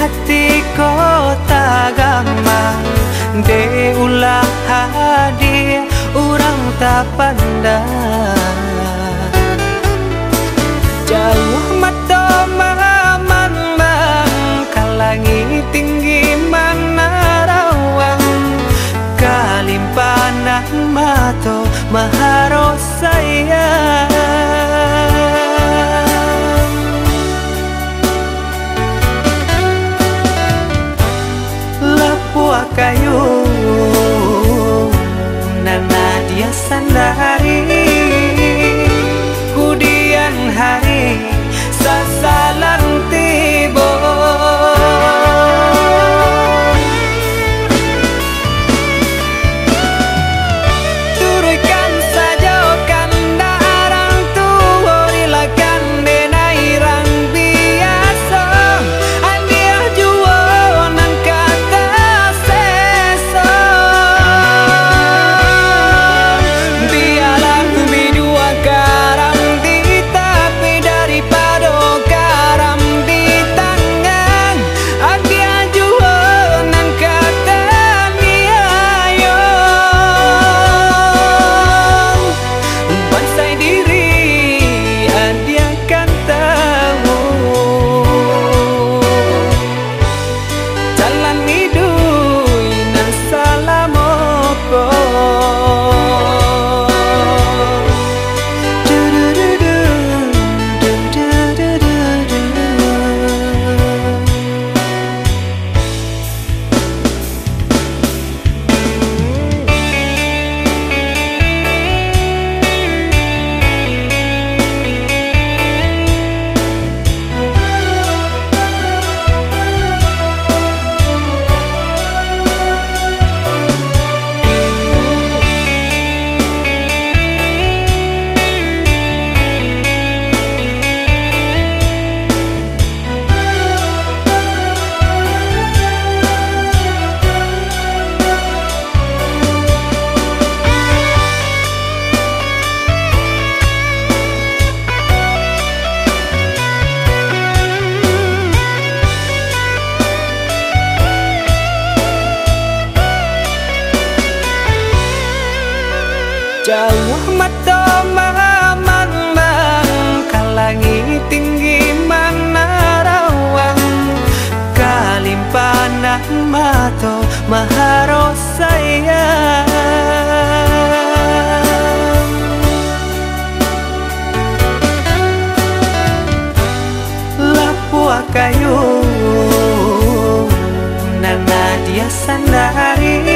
hati kota gampang. De ulah hadir orang tak pandang. Jauh mata mamang Kalangi tinggi mana rawang Kalimpanan mato maharo sayang kayu kayu. Nang dia sandari.